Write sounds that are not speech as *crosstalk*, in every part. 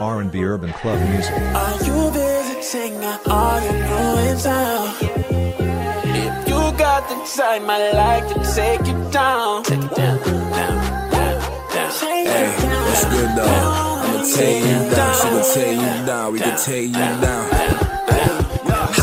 R&B urban club music. Are you visiting or are you new in town? If you got the time, I'd like to take you down. Take it down, down, down, down. Hey, what's good though? I'ma take you down, she gon' take you down, we can take you down.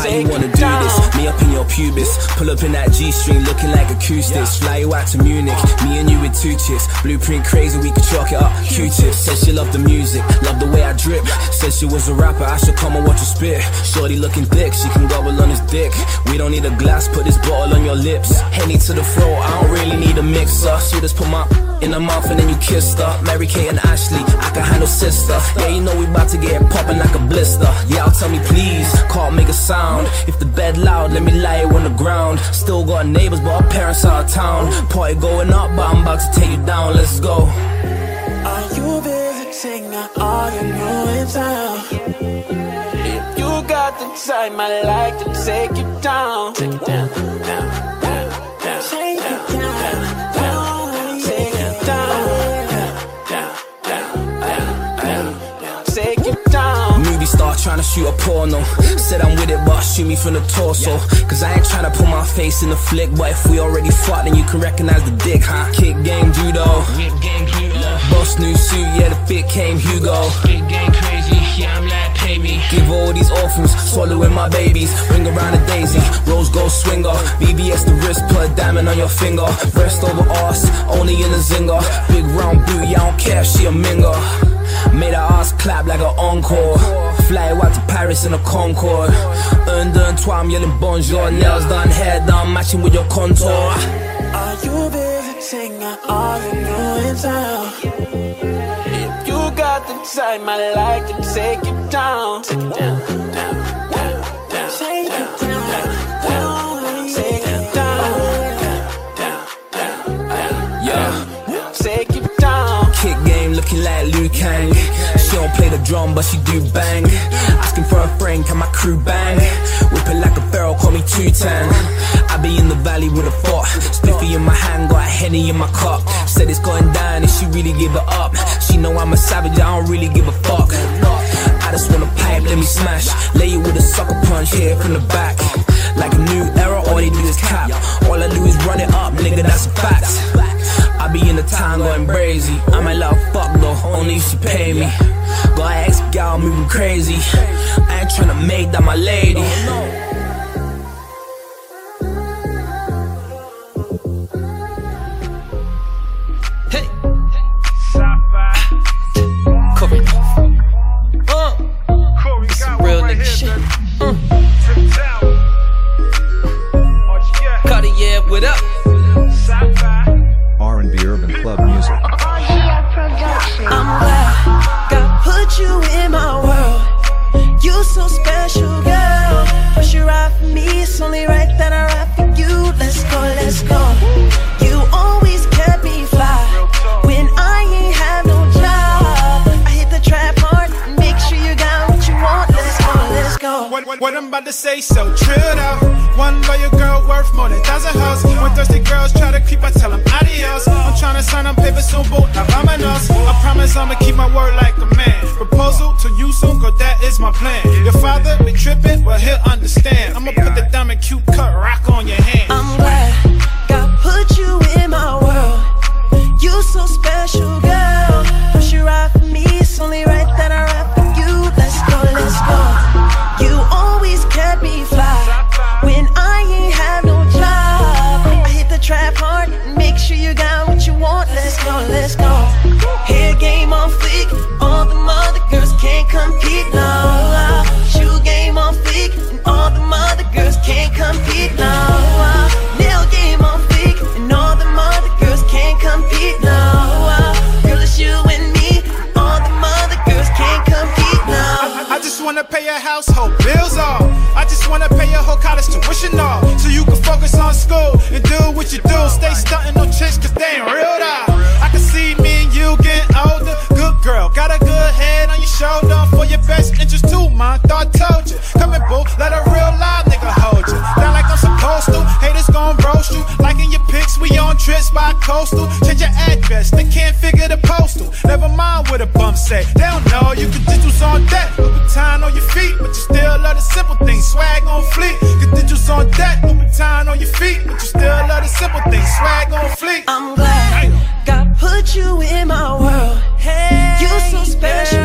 How you wanna do this? Me up in your pubis, pull up in that G-string looking like acoustics. Fly you out to Munich, me and you with two chicks. Blueprint crazy, we could chalk it up. Q-tips, said she loved the music, loved the way I drip. Said she was a rapper, I should come and watch her spit. Shorty looking thick, she can gobble on his dick. We don't need a glass, put this bottle on your lips. Henny to the floor, I don't really need a mixer. She just put my in the mouth and then you kissed her. Mary Kate and Ashley, I can handle sister. Yeah, you know we about to get poppin' like a blister. Yeah, I'll tell me please, can't make a sound. If the bed loud, let me lie on the ground. Still got neighbors, but our parents out of town. Party going up, but I'm about to take you down. Let's go. Are you visiting or are you new in town? If you got the time, I'd like to take you down. Take it down, down, down, down. Down, Movie star tryna shoot a porno. Said I'm with it, but shoot me from the torso. Cause I ain't tryna put my face in the flick. But if we already fought, then you can recognize the dick, huh? Kick game judo. Boss new suit, yeah, the fit came Hugo. Big game crazy, yeah, I'm like, pay me. Give all these orphans, swallowing my babies. Ring around a daisy, rose gold swinger. BBS the wrist, put a diamond on your finger. Breast over arse, only in a zinger. Big round boot, yeah, I don't care, if she a minger. Made her ass clap like an encore. Fly out to Paris in a Concorde. Un, deux, trois, I'm yelling bonjour. Nails done, hair done, matching with your contour. Are you visiting or are you new in town? If you got the time, I'd like to take you down. Take it down, down, down, down, down. She don't play the drum, but she do bang. Asking for a friend, can my crew bang? Whip it like a barrel, call me two tan. I be in the valley with a fort. Spiffy in my hand, got a henny in my cup. Said it's going down, and she really give it up. She know I'm a savage, I don't really give a fuck. I just wanna pipe, let me smash. Lay you with a sucker punch, hit it from the back. Like a new era, all they do is cap. All I do is run it up, nigga, that's a fact. I be in the town going crazy. I might her fuck though, only if she pay me. Got ex gal moving crazy. I ain't tryna make that my lady. Hey, Corey. Uh. Club music. What, I'm about to say so true though. One loyal girl worth more than thousand hoes. When thirsty girls try to creep, I tell them adios. I'm tryna sign on paper soon, boot, now vamonos. I promise I'ma keep my word like a man. Proposal to you soon, girl, that is my plan. Your father be tripping, well, he'll understand. I'ma put the diamond cute cut rock on your hand. I'm glad God put you in my world. You so special, household bills off. I just wanna pay your whole college tuition off. So you can focus on school and do what you do. Stay stunting trips by coastal. Change your address, they can't figure the postal. Never mind what a bum say, they don't know you can digitals on deck. time on your feet, but you still love the simple things. Swag on fleet, get digitals on deck. time on your feet, but you still love the simple things. Swag on fleet. I'm glad hey. God put you in my world. Hey, you so special.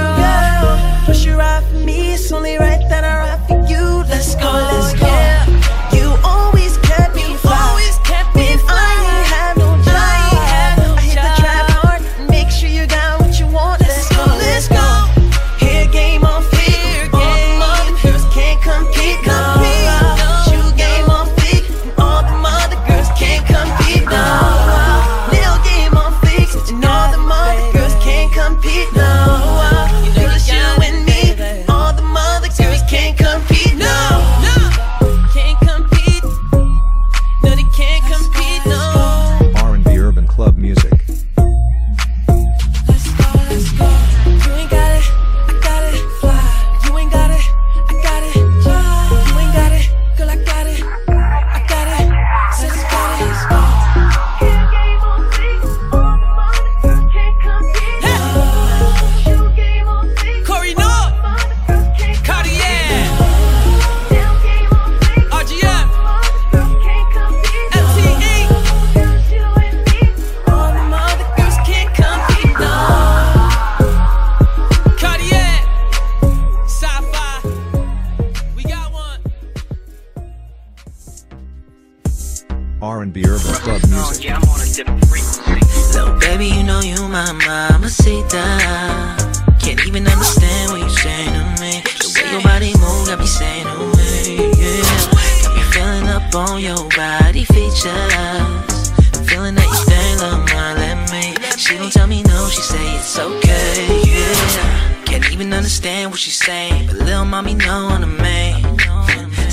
R&B Urban Club Music. Yeah, I'm on a different frequency. Little baby, you know you my mamacita. Can't even understand what you saying to me. The way your body move got me saying to me, yeah. Got me feeling up on your body features. Feeling that you stay, love my let me. She don't tell me no, she say it's okay, yeah. Can't even understand what she's saying, but little mommy know on the main.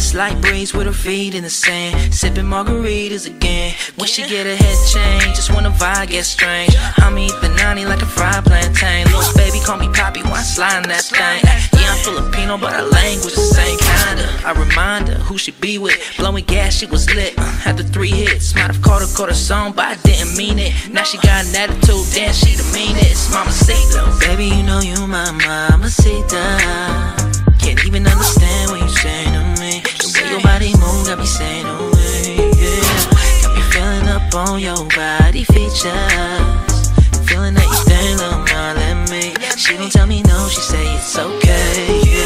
Slight breeze with her feet in the sand, sipping margaritas again. When she get her head change, just when the vibe get strange. Eat the nani like a fried plantain. Little baby call me Poppy, why slide in that thing? Yeah, I'm Filipino, but our language the same kinda. I remind her who she be with, blowing gas, she was lit. Uh, after three hits, might have called her, caught her song, but I didn't mean it. Now she got an attitude, damn, she the meanest. Mama little baby, you know you my mama Can't even understand what you saying your body move got me saying oh, away, yeah. Got me feeling up on your body features. Feeling that you stay little more than me. She don't tell me no, she say it's okay, yeah.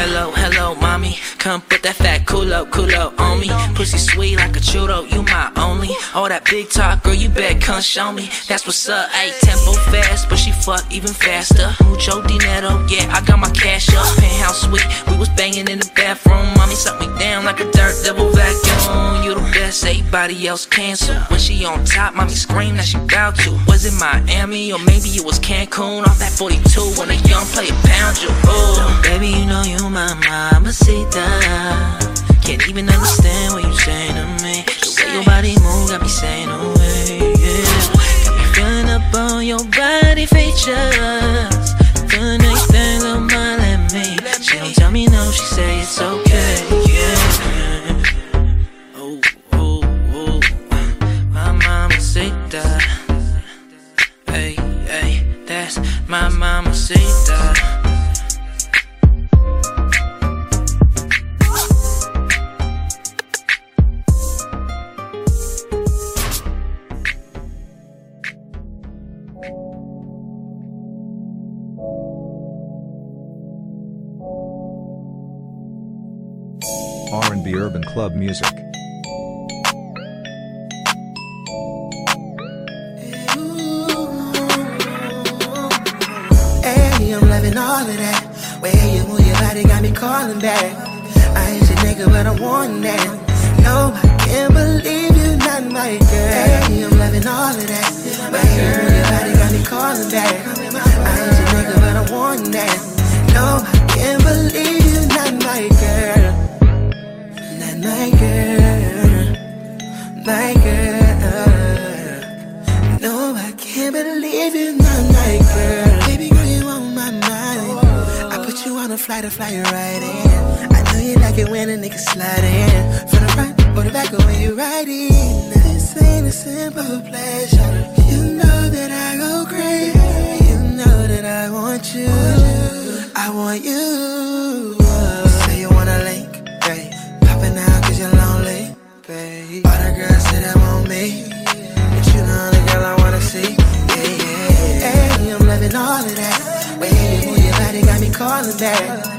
Hello, hello, mommy. Come put that fat culo, culo on me. Pussy sweet like a churro, you my only. All that big talk, girl, you better come show me. That's what's up, ayy. Tempo fast, but she fuck even faster. Mucho dinero, yeah, I got my cash up. Penthouse suite, we was banging in the bathroom. Mommy suck me down like a dirt devil vacuum. You the best, everybody else cancel. When she on top, mommy scream that she bout to. Was it Miami or maybe it was Cancun? Off that 42 when a young player pound you. Ooh. aceitar. Me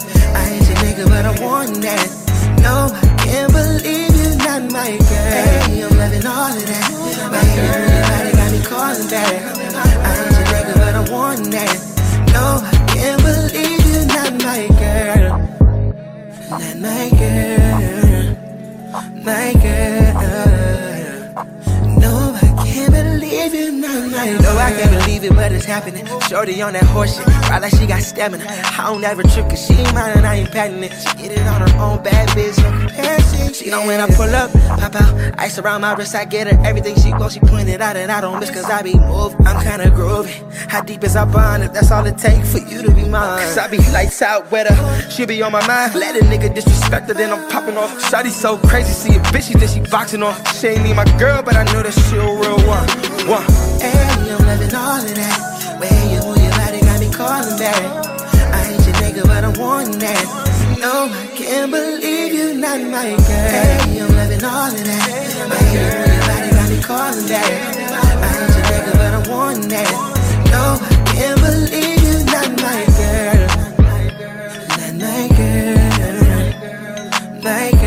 it, but happening. Shorty on that horse shit. Ride like she got stamina. I don't ever trip, cause she ain't mine and I ain't patting it. She get it on her own bad bitch, no comparison. She know when I pull up, pop out. Ice around my wrist, I get her everything she wants. She pointed out and I don't miss, cause I be moving. I'm kinda groovy. How deep is our bond if that's all it takes for you to be mine? Cause I be lights out with her. She be on my mind. Let a nigga disrespect her, then I'm popping off. Shawty so crazy, see a bitch, she think she boxing off. She ain't need my girl, but I know that she a real one. One. Hey, I'm loving all of that. Way you move your body got me calling back. I ain't your nigga, but I want that. No, I can't believe you not my girl. Hey, I'm loving all of that. Way you move your body got me calling back. I ain't your nigga, but I want that. No, I can't believe you not my girl. Not my girl. My girl.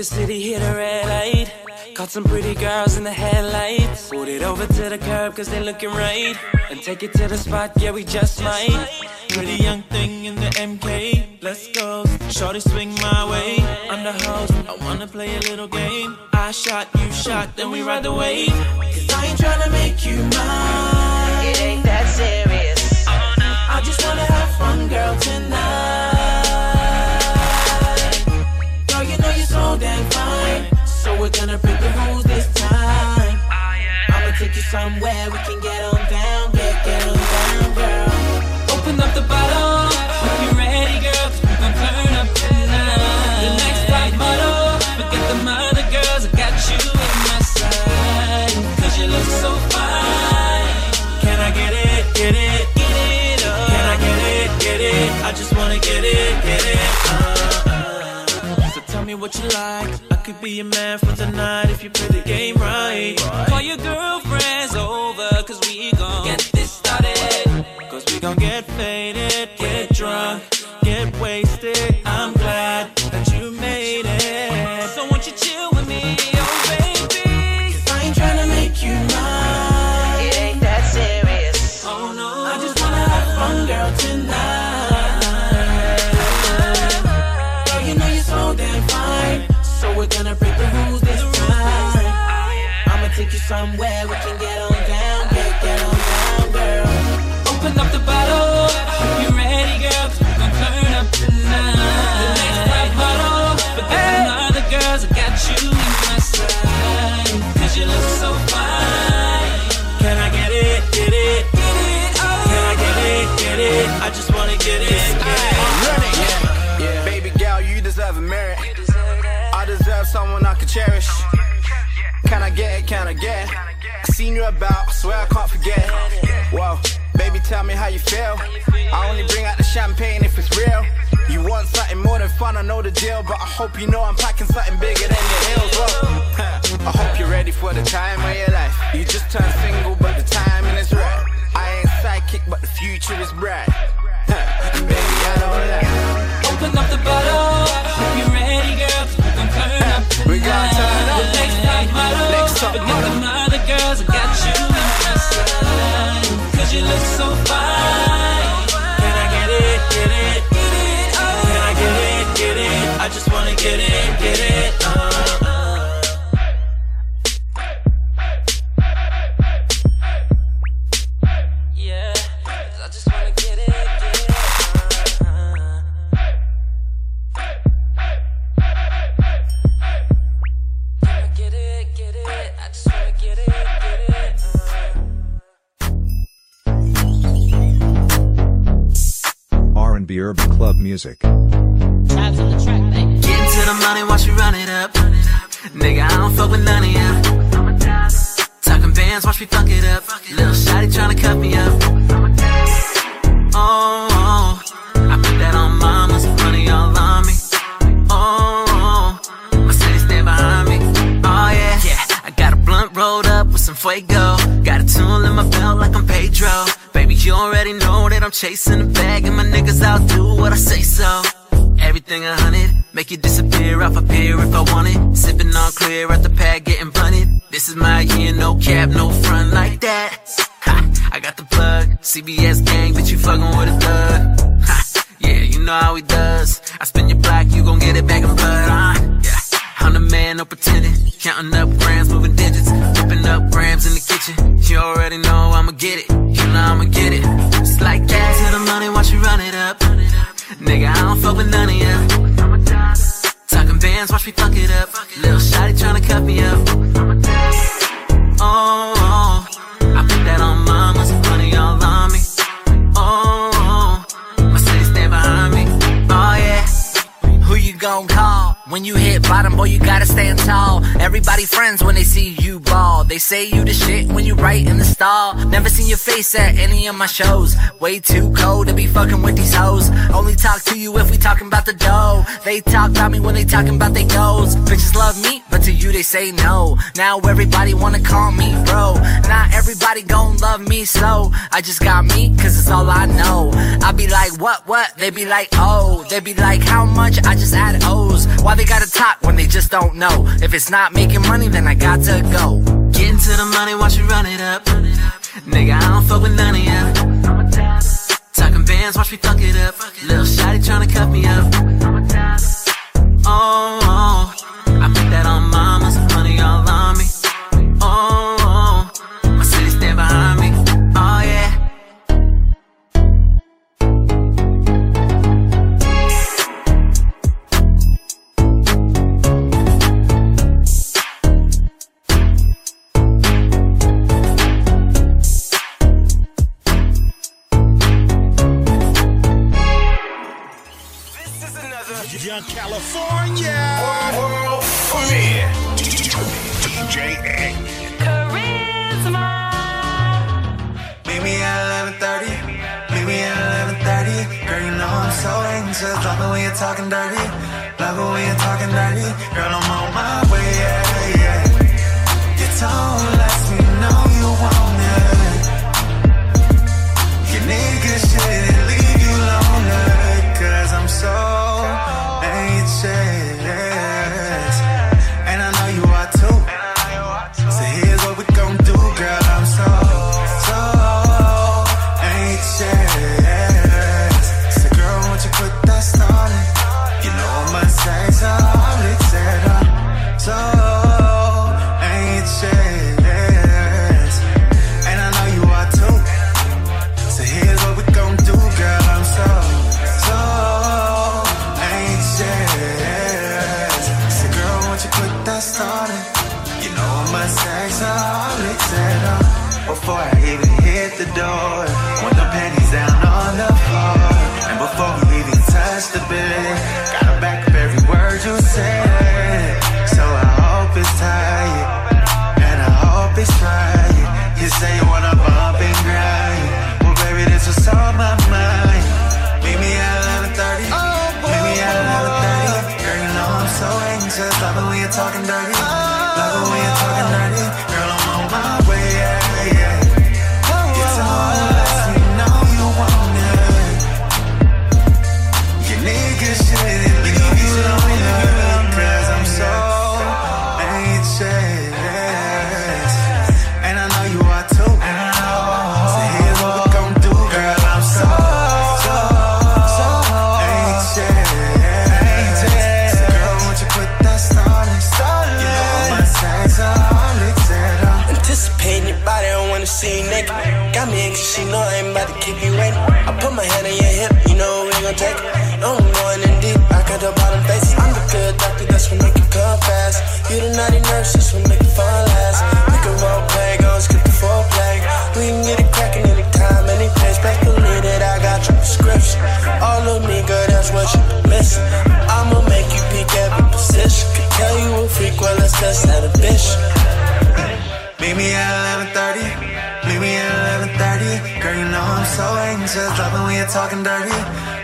The city, hit a red light. Caught some pretty girls in the headlights. Pulled it over to the curb, cause they looking right. And take it to the spot, yeah, we just might. Pretty young thing in the MK. Let's go. Shorty swing my way. I'm the host, I wanna play a little game. I shot, you shot, then we ride the wave. Cause I ain't tryna make you mine. It ain't that serious. I just wanna have fun, girl, tonight. Damn fine. So we're gonna break the rules this time. I'ma take you somewhere we can get on down, get, get on down, girl. Open up the bottle. Hope you're ready, girl, we turn up tonight. The next. Forget the girls, I got you in my you look so fine. Can I get it, get it, get it? Can I get it, get it? I just wanna get it, get it. Uh, me what you like. I could be your man for the night if you play the game right. Call your girlfriends over, cause we gon' get this started. Cause we gon' get faded, get drunk, get wasted. Somewhere we can get on down, get, get on down, girl. Open up the bottle. You ready, girl, cause we gon' turn up tonight. The next top model. Forget them other girls, I got you in my side. Cause you look so fine. Can I get it, get it, get it? Oh. Can I get it, get it? I just wanna get it, get it. Yeah, yeah. baby girl, you deserve a merit. I deserve someone I can cherish. Can I get it? Can I get it? I seen you about, I swear I can't forget. Whoa, baby, tell me how you feel. I only bring out the champagne if it's real. You want something more than fun, I know the deal, but I hope you know I'm packing something bigger than your heels. Whoa. *laughs* I hope you're ready for the time of your life. You just turned single, but the timing is right. I ain't psychic, but the future is bright. *laughs* Baby, I don't lie. Open up the bottle. You ready, girl, we up. The next top model. Next top model. them other girls, I got you in side. Cause you look so fine. Up. Nigga, I don't fuck with none of ya. Talking bands, watch me fuck it up. I'm chasing the bag, and my niggas out do what I say so. Everything a hundred, make you disappear off a pier if I want it. Sipping on clear at the pad, getting blunted. This is my year, no cap, no front like that. Ha, I got the plug, CBS gang, bitch, you fucking with a thug. Ha, yeah, you know how he does. I spin your block, you gon' get it back in blood, huh? Yeah. I'm the man, no pretending. Counting up grams, moving digits. Whipping up grams in the kitchen. You already know I'ma get it. You know I'ma get it. Just like that. To the money, watch you run it up. Nigga, I don't fuck with none of ya. Talking bands, watch me fuck it up. Little shotty tryna cut me up. Oh, oh, I put that on mamas, money all on me. Oh, oh, my city stand behind me. Oh yeah. Who you gon' call? When you hit bottom, boy, you gotta stand tall. Everybody friends when they see you ball. They say you the shit when you right in the stall. Never seen your face at any of my shows. Way too cold to be fucking with these hoes. Only talk to you if we talking about the dough. They talk about me when they talking about they goals. Bitches love me, but to you they say no. Now everybody wanna call me bro. Not everybody gon' love me so I just got me, cause it's all I know. I be like, what, what? They be like, oh. They be like, how much? I just add O's. Why they gotta talk when they just don't know? If it's not making money, then I got to go. Get into the money, watch you run it up. Nigga, I don't fuck with none of ya. Talking bands, watch me fuck it up. Little shotty tryna cut me up. Oh, oh, that on mamas, money all on me. Oh, oh, my city stand behind me. Oh yeah. Young California. World premiere. DJ A. Meet me at 11:30. Meet me at 11:30. Girl, you know I'm so anxious. Love when you're talking dirty. Love it when you're talking dirty. Girl, I'm on my way. Yeah, yeah. Your tone Got me in cause she know I ain't about to keep you waiting. I put my hand on your hip, you know we gon' take it. I'm going in deep, I got the bottom faces. I'm the good doctor, that's what make it come fast. You the naughty nurse, that's what make it fall last. We can role play, go skip the foreplay. We can get it cracking anytime, any place. Back to believe that I got your prescription. All of me, girl, that's what you been missing. I'ma make you peek every position. Can tell you a freak, well, let's test that a bitch. Meet me at 11:30. 11.30 Girl, you know I'm so anxious. Love when you're talking dirty.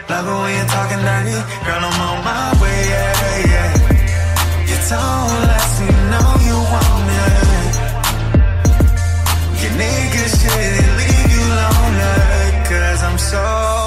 Love when you're talking dirty. Girl, I'm on my way, yeah, yeah. You don't let me know you want me. Leave you I'm so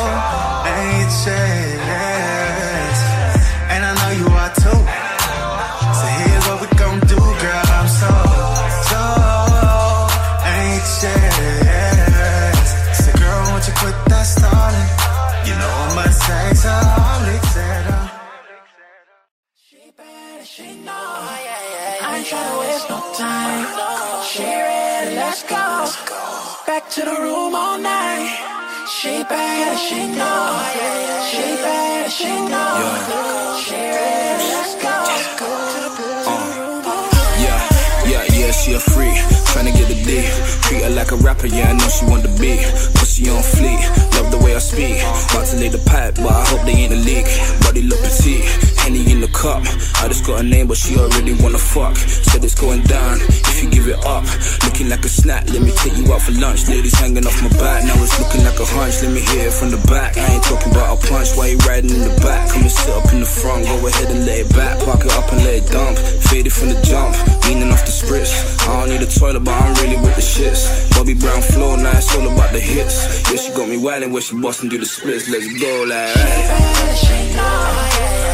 Back to the room all night. She bad, she know. She bad, she know. She ready, let's go. Yeah, yeah, yeah, she a freak. Tryna get the D. Treat her like a rapper, yeah, I know she want the beat. Pussy on fleek, love the way I speak. About to lay the pipe, but I hope they ain't a leak. Body look petite, Henny in the cup. I just got a name, but she already wanna fuck. Said it's going down if you give it up. Looking like a snack, let me take you out for lunch. Ladies hanging off my back, now it's looking like a hunch. Let me hear it from the back. I ain't talking about a punch, why you riding in the back? Come and sit up in the front, go ahead and lay it back. Park it up and let it dump. Faded from the jump, leaning off the spritz. I don't need a toilet, but I'm really with the shits. Bobby Brown flow, now it's all about the hits. Yeah, she got me wildin' where she bustin' do the splits. Let's go, like. Hey.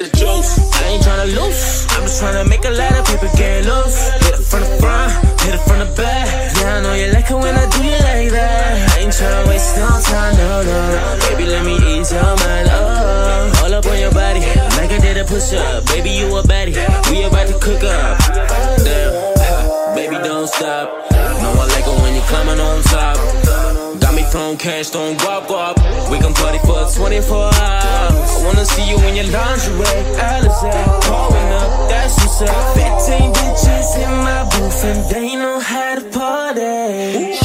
The juice. I ain't tryna lose. I'm just tryna make a lot of people get loose. Hit it from the front, hit it from the back. Yeah, I know you like it when I do you like that. I ain't tryna waste no time, no, no. Baby, let me ease your mind up. All up on your body, like I did a push up. Baby, you a baddie. We about to cook up. Damn, baby, don't stop. Know I like it when you climbing on top. From cash, don't guap guap. We can party for 24 hours. I wanna see you in your lingerie. Alizé, pouring up, that's what's up. 15 bitches in my booth and they know how to party.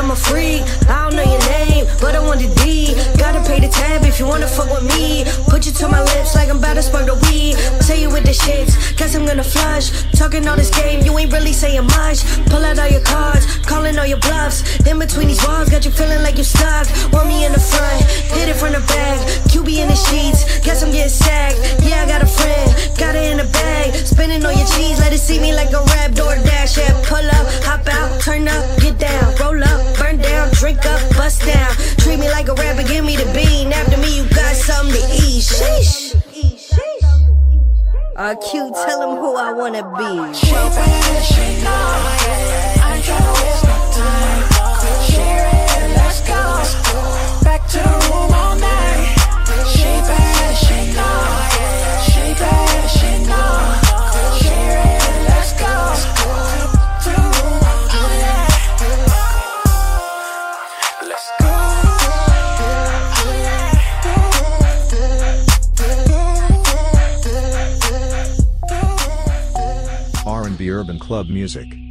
I'm a freak. I don't know your name, but I want the D. Gotta pay the tab if you wanna fuck with me. Put you to my lips like I'm about to spark the weed. Tell you with the shits, guess I'm gonna flush. Talking all this game, you ain't really saying much. Pull out all your cards, calling all your bluffs. In between these walls, got you feeling like you stuck. Want me in the front, hit it from the back. QB in the sheets, guess I'm getting sacked. Yeah, I got a friend, got it in the bag. Spinning on your cheese, let it see me like a rap door dash. Yeah, pull up, hop out, turn up, get down, roll up, burn down, drink up, bust down. Treat me like a rapper, give me the bean. After me, you got something to eat. Sheesh. Uh, Q, tell him who I wanna be. She. I let's go. Back to the room all night. Let's go. R&B Urban Club Music.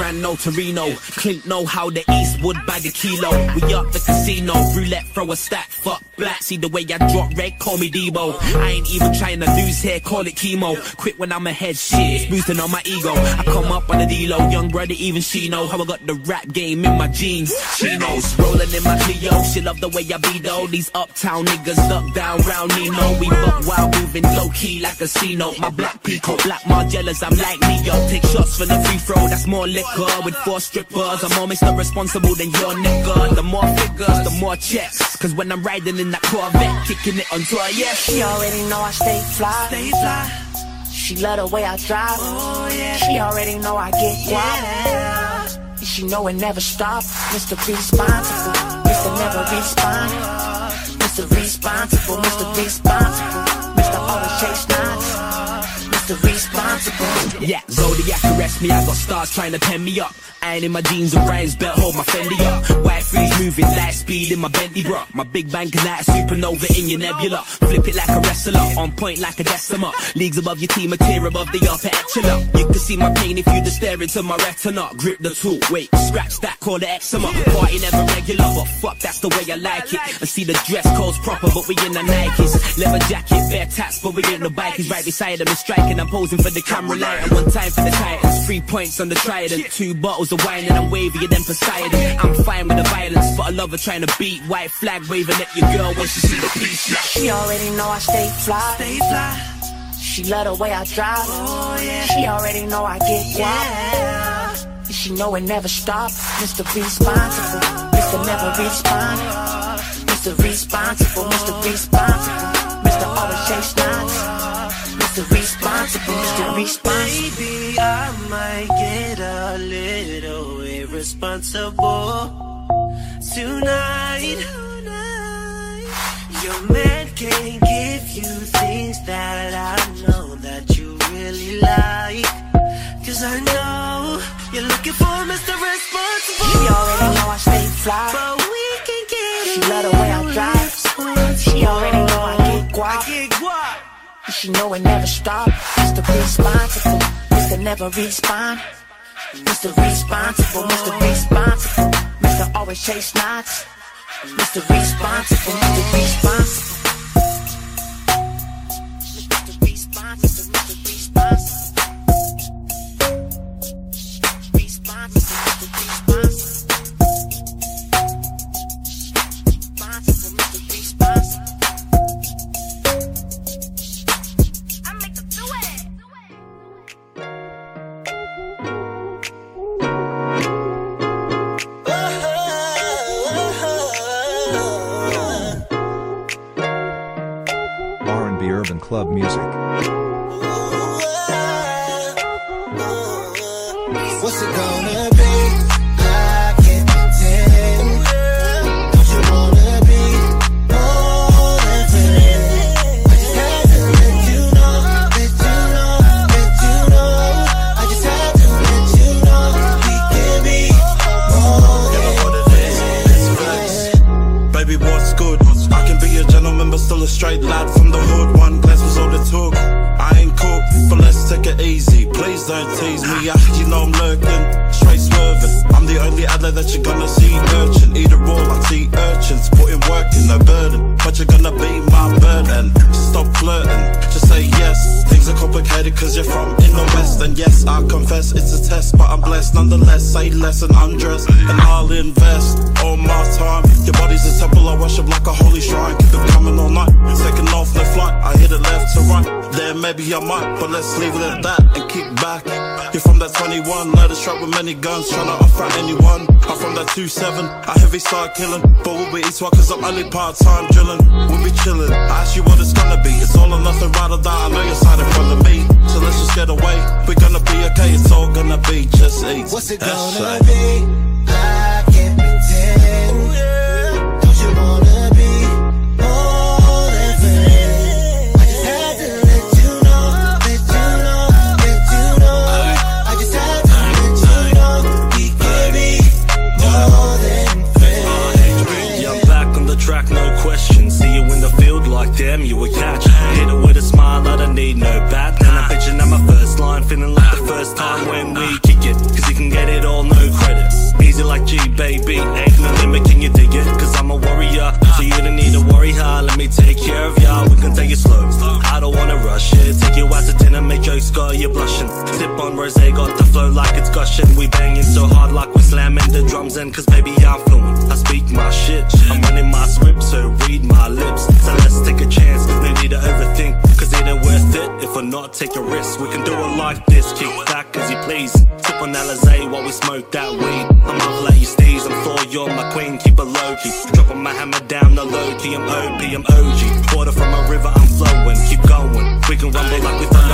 Grand No Torino. Clint know how the Eastwood bag a kilo. We up the casino, roulette throw a stack. Fuck black, see the way I drop red, call me Debo. I ain't even trying to lose here, call it chemo. Quit when I'm ahead, shit, it's boosting on my ego. I come up on the D-Lo, young brother, even she know how I got the rap game in my jeans. She knows, rolling in my Clio, she love the way I be though. These uptown niggas duck down round Nino. We buck wild moving low key like a casino. My black peacock, black Margielas, I'm like Neo. Take shots shots for the free throw, that's more liquor. With four strippers, I'm almost not responsible than your nigga. The more figures, the more checks. Cause when I'm riding in that Corvette, kicking it on tour, yeah. She already know I stay fly. Stay fly. She love the way I drive. Oh, yeah. She already know I get guap. Yeah. She know it never stop. Mr. Responsible. Mr. Never Respond. Mr. Responsible. Mr. Responsible. Mr. Always Chase Knots. Mr. Responsible. Yeah, Zodiac arrest me, I got stars trying to pen me up. Iron in my jeans and rhymes belt hold my Fendi up. White freeze moving, light speed in my Bentley bro. My big bang light a supernova in your nebula. Flip it like a wrestler, on point like a decimal. Leagues above your team, a tier above the upper echelon. You can see my pain if you just stare into my retina. Grip the tool, wait, scratch that, call it eczema. Party never regular, but fuck, that's the way I like it. And see the dress code's proper, but we in the Nikes. Leather jacket, bare tats, but we in the bikies. Right beside them, and striking, I'm posing for the camera light. And one time for the Titans, three points on the trident. Two bottles of wine and I'm wavier than Poseidon. I'm fine with the violence, but I love her trying to beat. White flag waving at your girl when she see the peace. She already know I stay fly. Stay fly. She love the way I drive. Oh, yeah. She already know I get. Yeah. She know it never stop. Mr. Responsible. Mr. Never Respond. Mr. Responsible. Mr. Responsible. Responsible. Mr. Responsible. Baby, I might get a little irresponsible tonight. Your man can't give you things that I know that you really like. Cause I know you're looking for Mr. Responsible. She already know I stay fly. But we can get She love the way I drive. She already She know it never stop. Mr. Responsible. Mr. Never Respond. Mr. Responsible. Mr. Responsible. Mr. Always Chase Knots. Mr. Responsible. Mr. Responsible. Club Music. Gonna see urchin. A raw like sea urchins. Putting work in, no burden. But you're gonna be my burden. Stop flirting, just say yes. Things are complicated cause you're from in the west. And yes, I confess it's a test, but I'm blessed nonetheless. Say less and undress, and I'll invest all my time. Your body's a temple I worship like a holy shrine. Keep it coming all night. Taking off the flight, I hit it left to right. There maybe I might, but let's leave it at that and kick back. That 21, let us with many guns, tryna off at anyone. I'm from that 27, I heavy start killing, but we'll be east cause I'm only part time drilling. We'll be chilling. I ask you what it's gonna be. It's all or nothing, right or die. I know you're side in front of me, so let's just get away. We're gonna be okay, it's all gonna be just eat. What's it gonna be? scar, you're blushing. Sip on rosé, got the flow like it's gushing. We banging so hard like we're slamming the drums in, cause baby I'm fluent. I speak my shit, I'm running my script, so read my lips. So let's take a chance, no need to overthink, cause it ain't worth it if we're not taking risks. We can do it like this, kick back as you please. Sip on Alizé while we smoke that weed. I'm off like you steez, I'm Thor, you're my queen, keep it low key. Dropping my hammer down the low key, I'm OP, I'm OG. Water from a river, I'm flowing, keep going. We can rumble like we thought.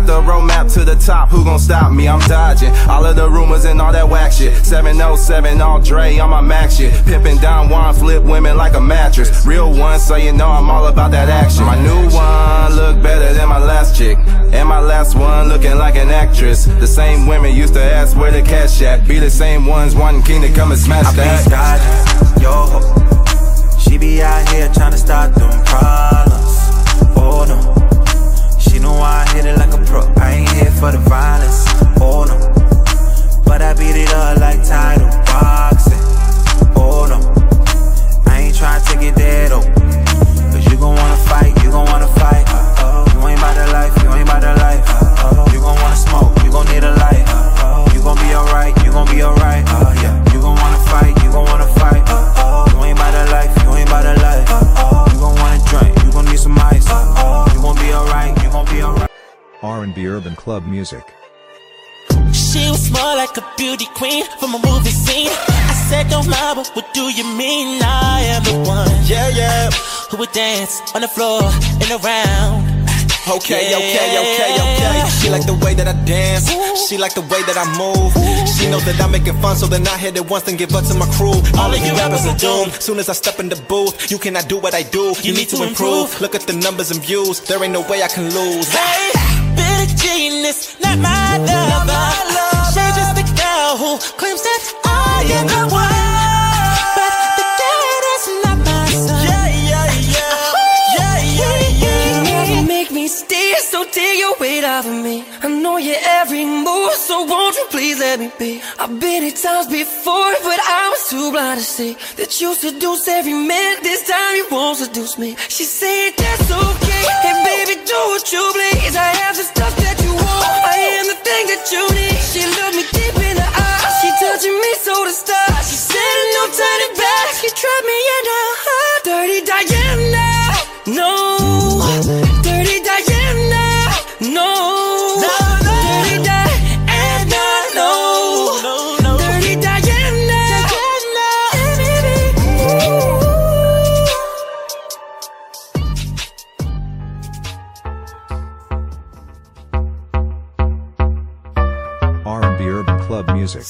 got the roadmap to the top, who gon' stop me? I'm dodging all of the rumors and all that whack shit. 707 all Dre on my max shit. Pimpin' Don Juan, flip women like a mattress. Real one, so you know I'm all about that action. My new one look better than my last chick. And my last one looking like an actress. The same women used to ask where the cash at. Be the same ones wanting King to come and smash I that. I yo. She be out here trying to start them problems. Oh no know I hit it like a pro. I ain't here for the violence, oh no. But I beat it up like title. Bob. R&B urban club music. She was more like a beauty queen from a movie scene. I said, don't lie, but what do you mean? I am the one, yeah, yeah, who would dance on the floor and around. Okay, yeah. okay, okay, okay. She like the way that I dance. She like the way that I move. She knows that I'm making fun, so then I hit it once and give up to my crew. All, All of you rappers are doomed. Soon as I step in the booth, you cannot do what I do. You, you need, need to improve. improve. Look at the numbers and views. There ain't no way I can lose. Hey. Not my lover. She's just a girl who claims that I am the one. Of me. I know your every move, so won't you please let me be? I've been at times before, but I was too blind to see that you seduce every man. This time you won't seduce me. She said that's okay, hey baby, do what you please. I have the stuff that you want. I am the thing that you need. She looked me deep in the eyes, she touching me so to start. She said no turning back. She trapped me in Music.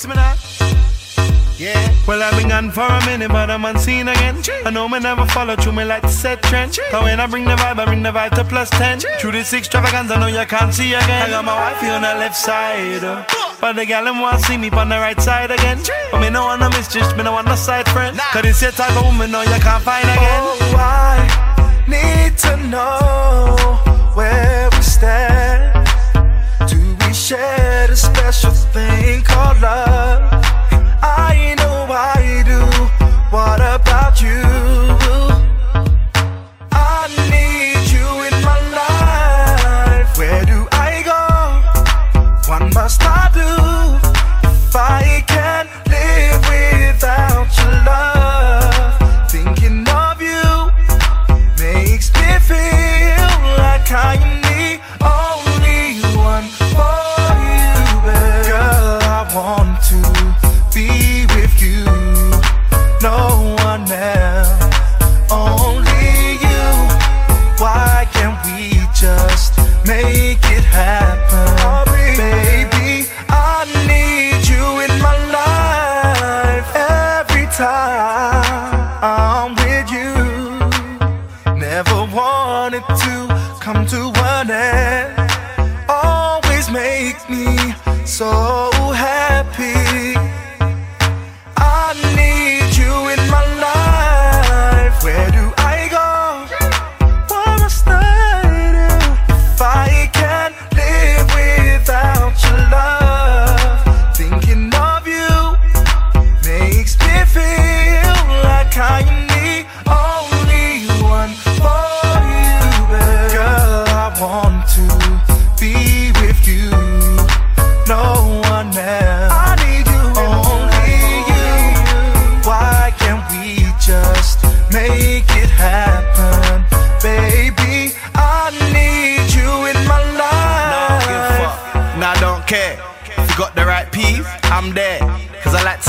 Yeah. Well, I've been gone for a minute, but I'm unseen again. I know me never follow through me like to set trend. Cause when I bring the vibe, I bring the vibe to plus 10. Through this extravagance, I know you can't see again. I got my wifey on the left side. Uh. But the gal them want see me on the right side again. But me no want no mistress, me no want no side friend. Cause this your type of woman, no, you can't find again. Oh, I need to know where we stand. Do we share a special thing called love? I know I do. What about you?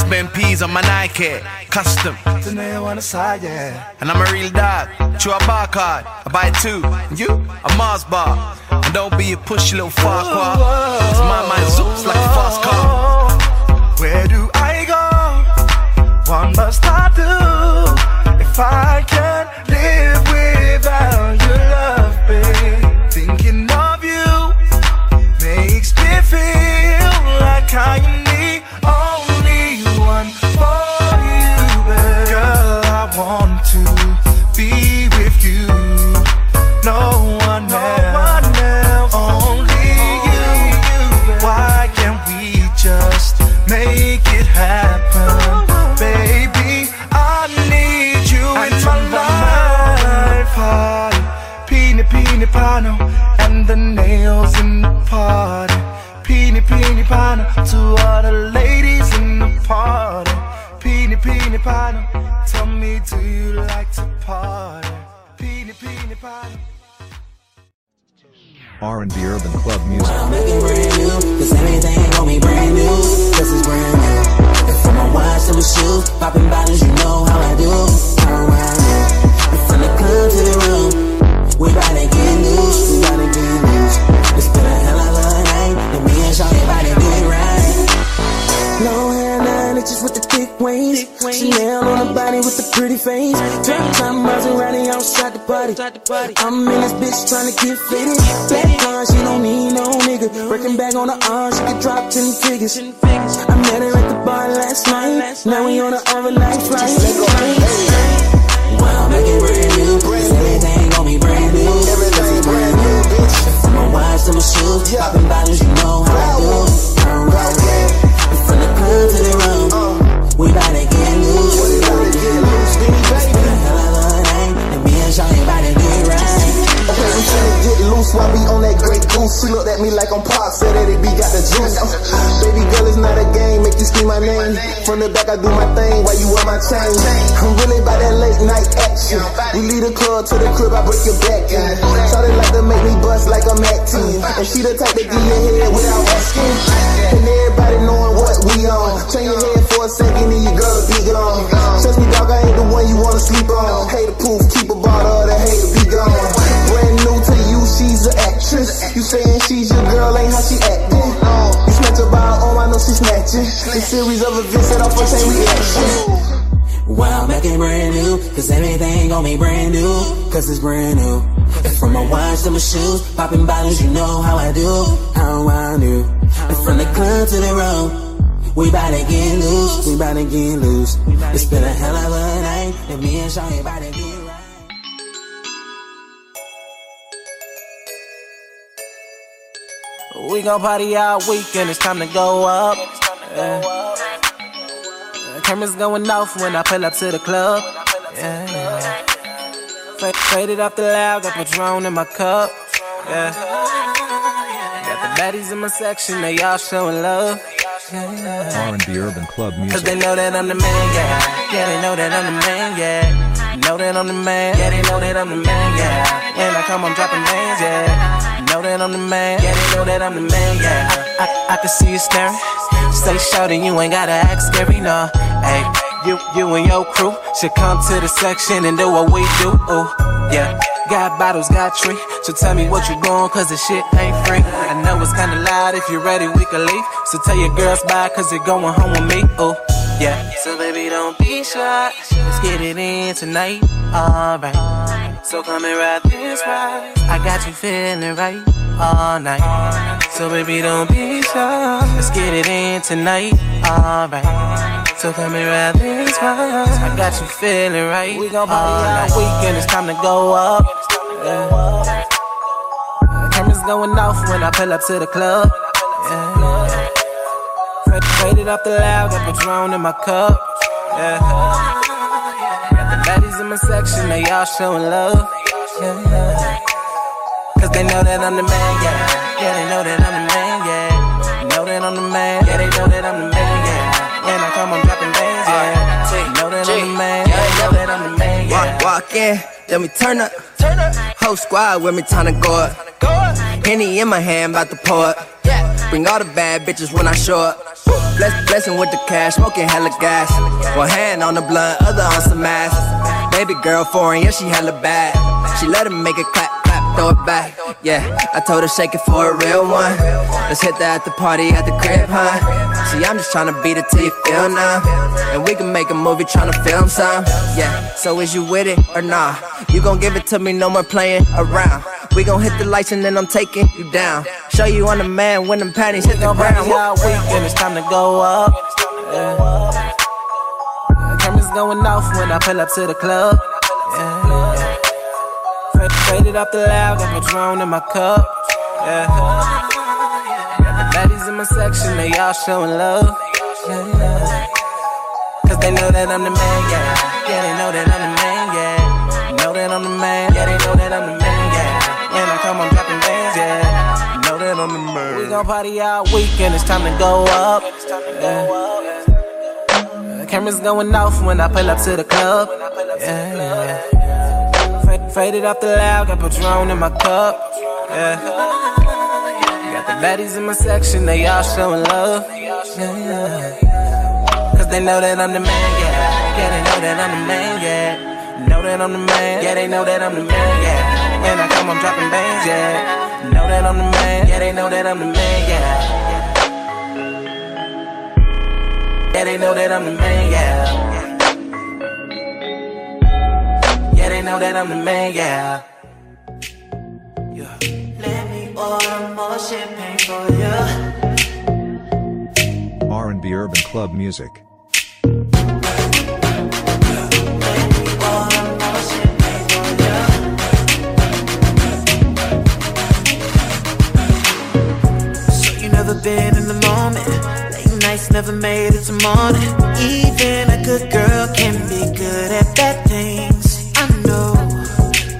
Spend peas on my Nike. Custom. Nail on the side, yeah. And I'm a real dog. Chew a bar card. I buy two. And you? A Mars bar. And don't be a pushy little farquhar. Cause my mind zoops like a fast car. Where do I go? What must I do if I can't live R&B Urban Club Music. Well, looking brand new, cause everything on me brand new, cause it's brand new. From my watch to my shoes, popping bottles, you know how I do, how I do. From the club to the room, we bout to get loose, we bout to get loose. It's been a hell of a night, and me and Shawty bout to get right. No hair, nine inches with the thick waist, thick waist. Chanel on the body with the pretty face, drop top Maserati, I'm party. I'm in this bitch tryna get fitted. Black car, she don't need no nigga. Breaking back on the arm, she can drop 10 figures. I met her at the bar last night. Now we on an overnight flight. Wow, make it brand new. Cause everything gon' be brand new. Everything brand new, bitch. From my watch to my shoes, popping bottles, you know how I do. Turn right, From the club to the while we on that Grey Goose. She looked at me like I'm pop, said that it be got the juice. Baby girl, it's not a game, make you scream my name. From the back, I do my thing while you wear my chain. I'm really about that late night action. We leave the club to the crib, I break your back in. Shawty like to make me bust like I'm acting. And she the type to give your head without asking. And everybody knowing what we on. Turn your head for a second and your girl will be gone. Trust me, dog, I ain't the one you wanna sleep on. Hate the proof, keep a bottle the hate to be gone. To you, she's an actress. You saying she's your girl, ain't how she acting. You snatch her by her arm, I know she snatching. The series of events that our first chain reaction. Wow, make it brand new. Cause everything gon' be brand new. Cause it's brand new. From my watch to my shoes, popping bottles, you know how I do. How I do. And from the club to the road, we bout to get loose. We bout to get loose. It's been a hell of a night, and me and Shawty bout to get right. We gon' party all weekend, it's time to go up. Yeah. The Cameras going off when I pull up to the club. Yeah. Fa- Faded off the loud, got Patron in my cup. Yeah. Got the baddies in my section, they all showing love. Yeah. R&B Urban Club music. Cause they know that I'm the man, yeah. Yeah, they know that I'm the man, yeah. Know that I'm the man, yeah, they know that I'm the man, yeah. When I come, I'm dropping names, yeah. Know that I'm the man, yeah, they know that I'm the man, yeah. I, I, can see you staring. Stay shouting, you ain't gotta act scary, no. Hey, you, you and your crew should come to the section and do what we do, ooh, yeah. Got bottles, got tree. So tell me what you doing, cause the shit ain't free. I know it's kinda loud, if you're ready, we can leave. So tell your girls bye, cause they're going home with me, ooh, yeah. So baby, don't be shy. Let's get it in tonight, alright. So come and ride this ride. I got you feeling right all night. So baby, don't be shy. Let's get it in tonight, alright. So come and ride this ride. I got you feeling right. We gon' party all weekend. It's time to go up. Yeah. Cameras going off when I pull up to the club. Faded off the loud, got Patron in my cup. Yeah. Got the baddies in my section, they all showing love. Yeah, yeah. Cause they know that I'm the man, yeah. Yeah, they know that I'm the man, yeah. Know that I'm the man, yeah, they know that I'm the man, yeah. When I come, I'm dropping bands, yeah. Know that I'm the man, yeah, they know that I'm the man, yeah. Walk, walk in, let me turn up. Whole squad with me, time to go up. Henny in my hand, about to pour it. Bring all the bad bitches when I show up. Bless, blessing with the cash, smoking hella gas. One hand on the blunt, other on some ass. Baby girl foreign, yeah, she hella bad. She let him make it clap, clap, throw it back. Yeah, I told her shake it for a real one. Let's hit that at the party at the crib, huh? See, I'm just tryna beat it till you feel numb. And we can make a movie tryna film some. Yeah, so is you with it or nah? You gon' give it to me, no more playing around. We gon' hit the lights and then I'm taking you down. Show you on the man when them panties hit the ground. All weekend, it's time to go up. Yeah. Cameras going off when I pull up to the club. Yeah. Fa- Faded off the loud, got Patron in my cup. Yeah. Baddies in my section, they all showing love. Cause they know that I'm the man, yeah. Yeah, they know that I'm the man, yeah. Know that I'm the man, yeah, they know that I'm the man, come, I'm dropping bands, yeah. Know that I'm the man. We gon' party all weekend, it's time to go up. Yeah. Cameras going off when I pull up to the club. Yeah. Faded off the loud, got Patron in my cup. Yeah. Got the baddies in my section, they all showing love. Yeah. Cause they know that I'm the man, yeah. Yeah, they know that I'm the man, yeah. Know that I'm the man, yeah, they know that I'm the man, yeah. When I come, I'm dropping bands, yeah. Know that I'm the man, yeah, they know that I'm the man, yeah. Yeah, they know that I'm the man, yeah. Yeah, they know that I'm the man, yeah. Let me order more champagne for you. R&B Urban Club Music. Been in the moment. Late nights never made it to morning. Even a good girl can be good at bad things. I know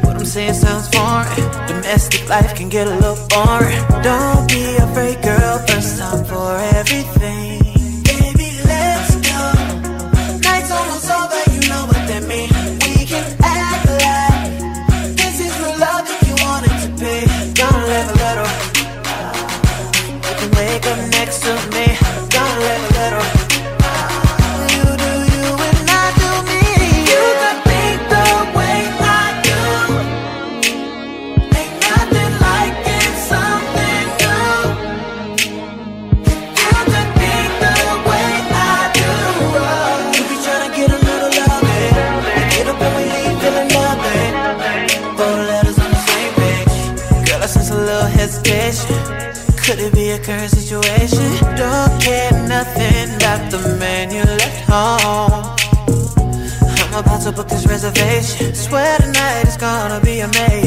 what I'm saying sounds foreign. Domestic life can get a little boring. Don't be afraid, girl. First time for everything. Current situation? Don't care nothing about the man you left home. I'm about to book this reservation. Swear tonight is gonna be amazing.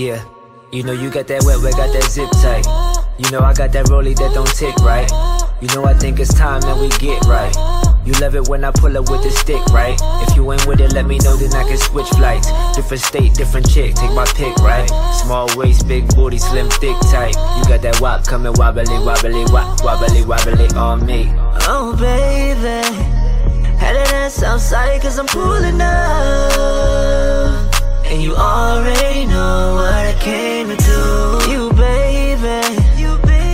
Yeah, you know you got that wet, wet, got that zip tight. You know I got that rollie that don't tick right. You know I think it's time that we get right. You love it when I pull up with the stick, right? If you ain't with it, let me know, then I can switch flights. Different state, different chick, take my pick, right? Small waist, big booty, slim, thick, tight. You got that wop coming wobbly, wobbly, wop, wobbly, wobbly on me. Oh, baby. Headed ass outside cause I'm pulling up. And you already know what I came to do. You, baby.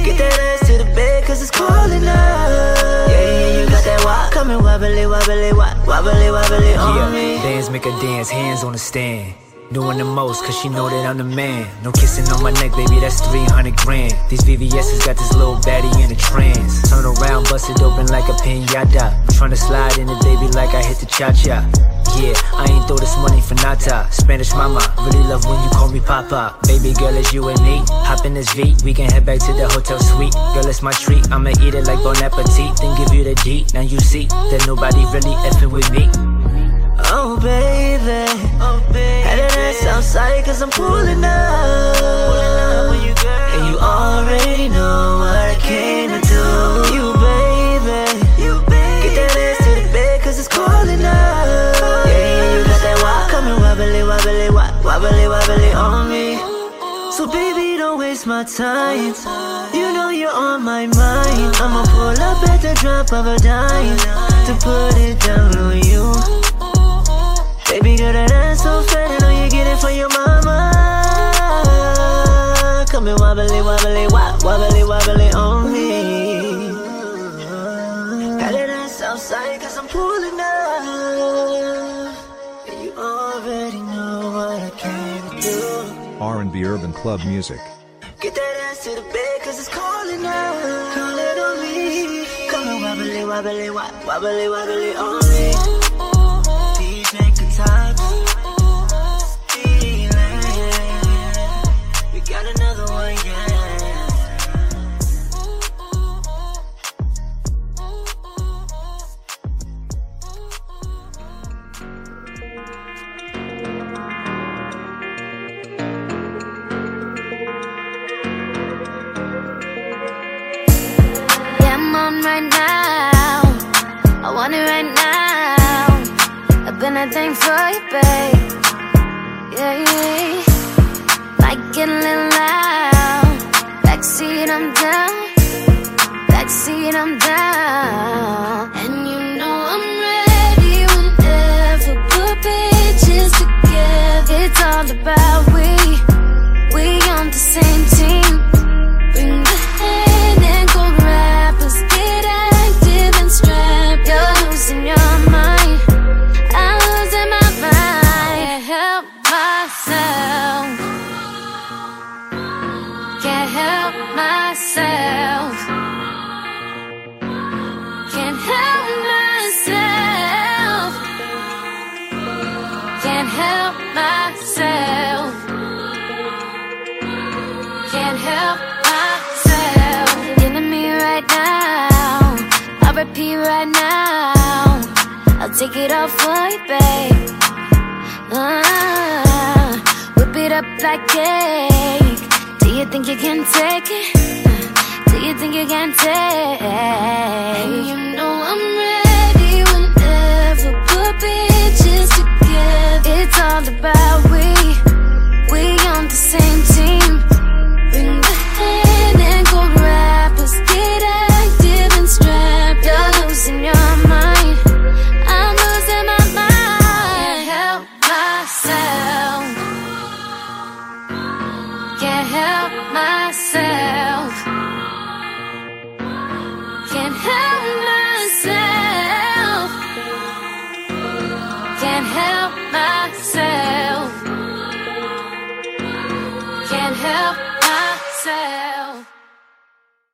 Get that ass to the bed cause it's calling up. Yeah, yeah, you got that walk coming wobbly, wobbly, wop, wobbly, wobbly on me. Yeah, dance make a dance, hands on the stand. Doing the most, cause she know that I'm the man. No kissing on my neck, baby, that's 300 grand. These VVS's got this little baddie in a trance. Turn around, bust it open like a pinata. I'm tryna slide in it, baby, like I hit the cha cha. Yeah, I ain't throw this money for nata. Spanish mama, really love when you call me papa. Baby girl, it's you and me. Hop in this V, we can head back to the hotel suite. Girl, it's my treat. I'ma eat it like Bon Appetit, then give you the D. Now you see that nobody really effing with me. Oh, baby. Oh, baby. Headed ass outside cause I'm pulling up. You know you're on my mind. I'ma pull up at the drop of a dime to put it down on you. Baby girl, that ass so fat, I know you get it for your mama. Come and wobbly, wobbly, wobbly, wobbly on me. Cause I'm pulling up. And you already know what I to do. R&B Urban Club Music. Get that ass to the bed, cause it's calling out. Calling on me. Come and wobbly, wobbly, wop, wobbly, wobbly on me. Now. I've thing for you, babe. Yeah, yeah. I'll right now. I'll take it all for you, babe. Ah, whip it up like cake. Do you think you can take it? Do you think you can take? And you know I'm ready whenever put bitches together. It's all about. We said.